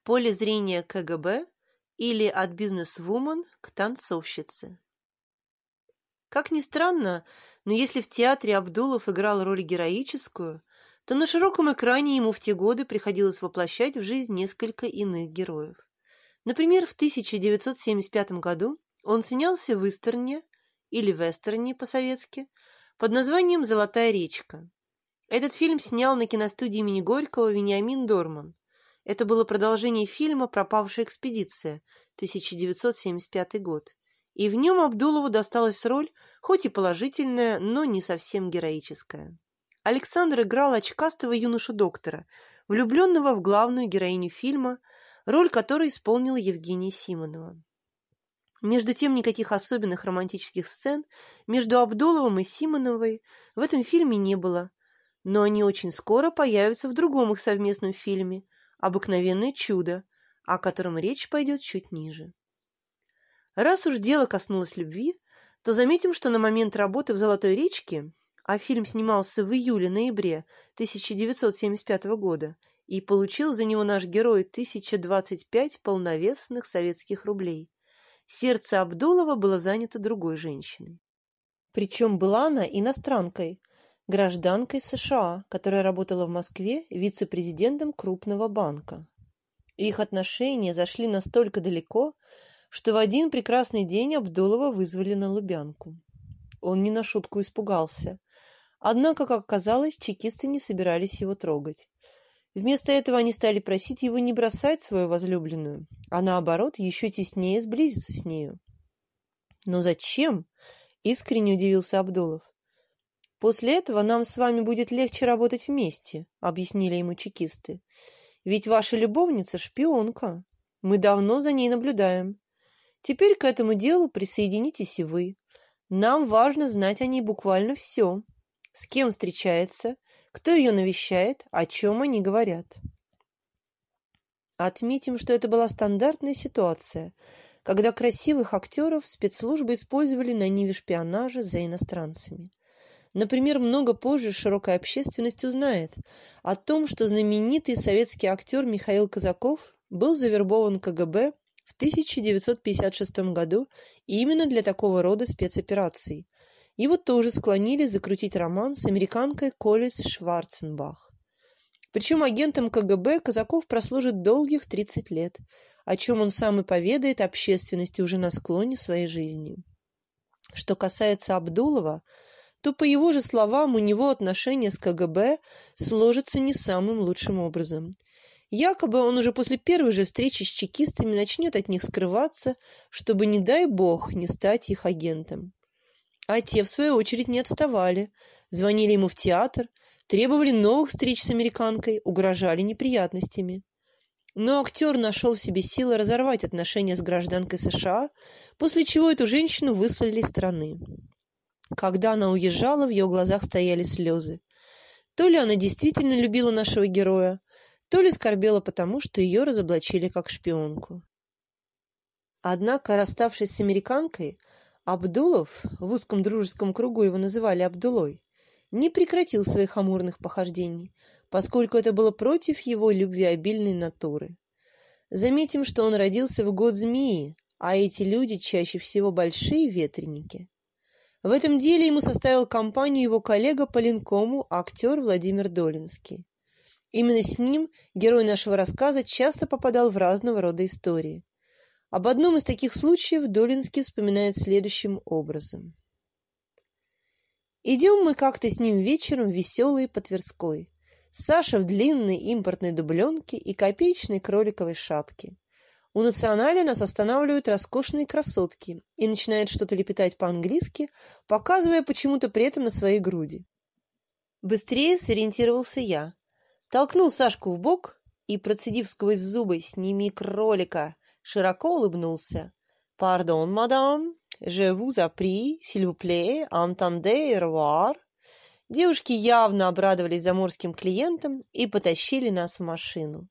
в поле зрения КГБ или от бизнес-вумен к танцовщице. Как ни странно, но если в театре Абдулов играл роль героическую, то на широком экране ему в те годы приходилось воплощать в жизнь несколько иных героев. Например, в 1975 году он снялся в Истерне, или Вестерне по-советски, под названием «Золотая речка». Этот фильм снял на киностудии имени Горького Вениамин Дорман. Это было продолжение фильма «Пропавшая экспедиция» 1975 год. И в нем Абдулову досталась роль, хоть и положительная, но не совсем героическая. Александр играл очкастого юношу-доктора, влюбленного в главную героиню фильма, роль которой исполнила Евгения Симонова. Между тем, никаких особенных романтических сцен между Абдуловым и Симоновой в этом фильме не было, но они очень скоро появятся в другом их совместном фильме «Обыкновенное чудо», о котором речь пойдет чуть ниже. Раз уж дело коснулось любви, то заметим, что на момент работы в «Золотой речке», а фильм снимался в июле-ноябре 1975 года, и получил за него наш герой 1025 полновесных советских рублей. Сердце Абдулова было занято другой женщиной. Причем была она иностранкой, гражданкой США, которая работала в Москве вице-президентом крупного банка. Их отношения зашли настолько далеко, что в один прекрасный день Абдулова вызвали на Лубянку. Он не на шутку испугался. Однако, как оказалось, чекисты не собирались его трогать. Вместо этого они стали просить его не бросать свою возлюбленную, а наоборот, еще теснее сблизиться с нею. «Но зачем?» — искренне удивился Абдулов. «После этого нам с вами будет легче работать вместе», — объяснили ему чекисты. «Ведь ваша любовница — шпионка. Мы давно за ней наблюдаем. Теперь к этому делу присоединитесь и вы. Нам важно знать о ней буквально все. С кем встречается, кто ее навещает, о чем они говорят. Отметим, что это была стандартная ситуация, когда красивых актеров спецслужбы использовали на ниве шпионажа за иностранцами. Например, много позже широкая общественность узнает о том, что знаменитый советский актер Михаил Казаков был завербован КГБ в 1956 году именно для такого рода спецопераций, его тоже склонили закрутить роман с американкой Колис Шварценбах. Причем агентом КГБ Казаков прослужит долгих 30 лет, о чем он сам и поведает общественности уже на склоне своей жизни. Что касается Абдулова, то, по его же словам, у него отношения с КГБ сложатся не самым лучшим образом. Якобы он уже после первой же встречи с чекистами начнет от них скрываться, чтобы, не дай бог, не стать их агентом. А те, в свою очередь, не отставали. Звонили ему в театр, требовали новых встреч с американкой, угрожали неприятностями. Но актер нашел в себе силы разорвать отношения с гражданкой США, после чего эту женщину выслали из страны. Когда она уезжала, в ее глазах стояли слезы. То ли она действительно любила нашего героя, то ли скорбела потому, что ее разоблачили как шпионку. Однако, расставшись с американкой, Абдулов, в узком дружеском кругу его называли Абдулой, не прекратил своих амурных похождений, поскольку это было против его любвеобильной натуры. Заметим, что он родился в год змеи, а эти люди чаще всего большие ветреники. В этом деле ему составил компанию его коллега по линкому, актер Владимир Долинский. Именно с ним герой нашего рассказа часто попадал в разного рода истории. Об одном из таких случаев Долинский вспоминает следующим образом. Идем мы как-то с ним вечером веселые по Тверской. Саша в длинной импортной дубленке и копеечной кроликовой шапке. У националя нас останавливают роскошные красотки и начинает что-то лепетать по-английски, показывая почему-то при этом на своей груди. Быстрее сориентировался я. Толкнул Сашку в бок и, процедив сквозь зубы «Сними кролика!», широко улыбнулся. «Пардон, мадам, je vous apprie, s'il vous plaît, entendez revoir». Девушки явно обрадовались заморским клиентам и потащили нас в машину.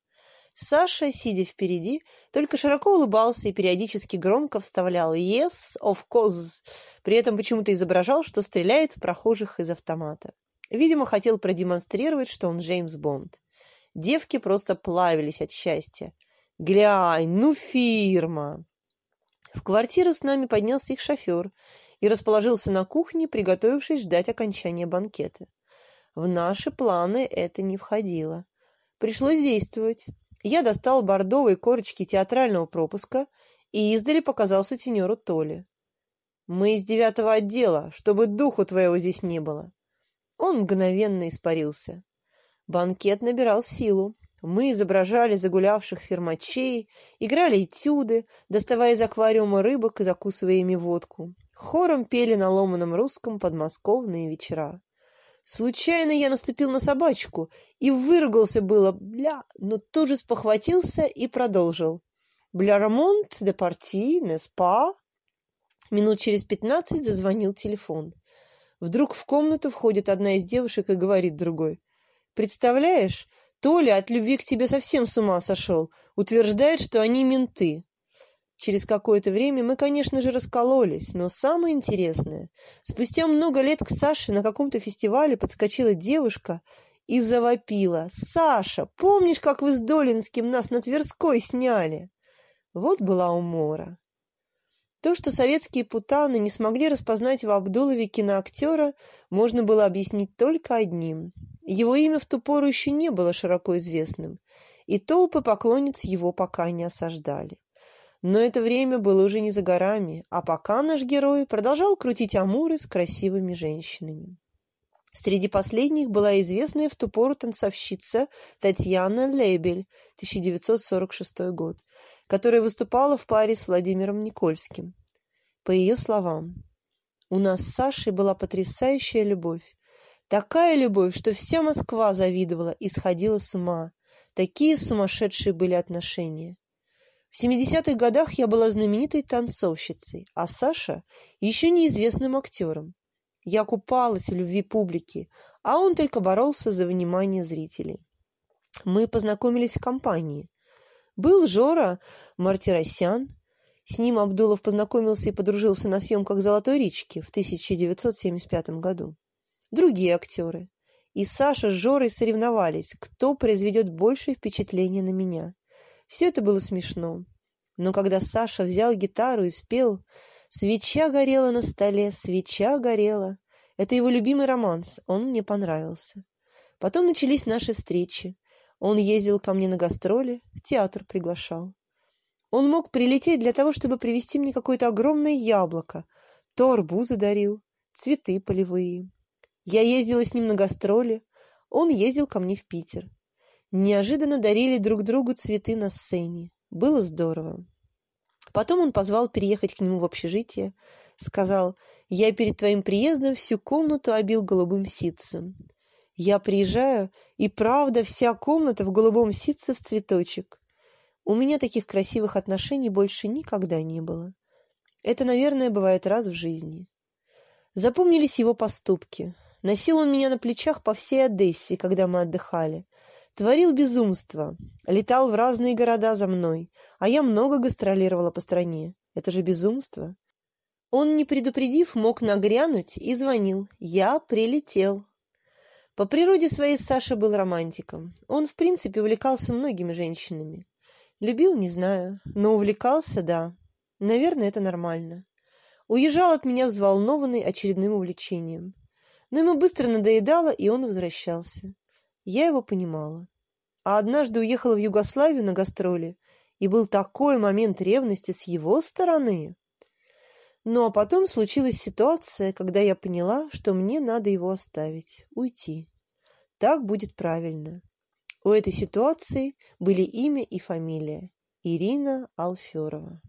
Саша, сидя впереди, только широко улыбался и периодически громко вставлял «Yes, of course», при этом почему-то изображал, что стреляет в прохожих из автомата. Видимо, хотел продемонстрировать, что он Джеймс Бонд. Девки просто плавились от счастья. Глянь, ну фирма!» В квартиру с нами поднялся их шофер и расположился на кухне, приготовившись ждать окончания банкета. В наши планы это не входило. Пришлось действовать. Я достал бордовые корочки театрального пропуска и издали показал сутенеру Толе. «Мы из девятого отдела, чтобы духу твоего здесь не было». Он мгновенно испарился. Банкет набирал силу. Мы изображали загулявших фермачей, играли этюды, доставая из аквариума рыбок и закусывая ими водку. Хором пели на ломаном русском подмосковные вечера. Случайно я наступил на собачку и выругался было, бля, но тут же спохватился и продолжил. «Бля ремонт парти, не спа?» Минут через пятнадцать зазвонил телефон. Вдруг в комнату входит одна из девушек и говорит другой. «Представляешь, Толя от любви к тебе совсем с ума сошел. Утверждает, что они менты. Через какое-то время мы, конечно же, раскололись, но самое интересное, спустя много лет к Саше на каком-то фестивале подскочила девушка и завопила. «Саша, помнишь, как вы с Долинским нас на Тверской сняли?» Вот была умора. То, что советские путаны не смогли распознать в Абдулове киноактера, можно было объяснить только одним. Его имя в ту пору еще не было широко известным, и толпы поклонниц его пока не осаждали. Но это время было уже не за горами, а пока наш герой продолжал крутить амуры с красивыми женщинами. Среди последних была известная в ту пору танцовщица Татьяна Лебель, 1946 год, которая выступала в паре с Владимиром Никольским. По ее словам, «У нас с Сашей была потрясающая любовь. Такая любовь, что вся Москва завидовала и сходила с ума. Такие сумасшедшие были отношения. В 70-х годах я была знаменитой танцовщицей, а Саша – еще неизвестным актером. Я купалась в любви публики, а он только боролся за внимание зрителей. Мы познакомились в компании. Был Жора Мартиросян. С ним Абдулов познакомился и подружился на съемках «Золотой речки» в 1975 году другие актеры. И Саша с Жорой соревновались, кто произведет большее впечатление на меня. Все это было смешно. Но когда Саша взял гитару и спел «Свеча горела на столе, свеча горела», это его любимый романс, он мне понравился. Потом начались наши встречи. Он ездил ко мне на гастроли, в театр приглашал. Он мог прилететь для того, чтобы привезти мне какое-то огромное яблоко, то арбузы дарил, цветы полевые. Я ездила с ним на гастроли, он ездил ко мне в Питер. Неожиданно дарили друг другу цветы на сцене. Было здорово. Потом он позвал переехать к нему в общежитие. Сказал, я перед твоим приездом всю комнату обил голубым ситцем. Я приезжаю, и правда вся комната в голубом ситце в цветочек. У меня таких красивых отношений больше никогда не было. Это, наверное, бывает раз в жизни. Запомнились его поступки. Носил он меня на плечах по всей Одессе, когда мы отдыхали. Творил безумство. Летал в разные города за мной. А я много гастролировала по стране. Это же безумство. Он, не предупредив, мог нагрянуть и звонил. Я прилетел. По природе своей Саша был романтиком. Он, в принципе, увлекался многими женщинами. Любил, не знаю, но увлекался, да. Наверное, это нормально. Уезжал от меня взволнованный очередным увлечением но ему быстро надоедало, и он возвращался. Я его понимала. А однажды уехала в Югославию на гастроли, и был такой момент ревности с его стороны. Ну а потом случилась ситуация, когда я поняла, что мне надо его оставить, уйти. Так будет правильно. У этой ситуации были имя и фамилия – Ирина Алферова.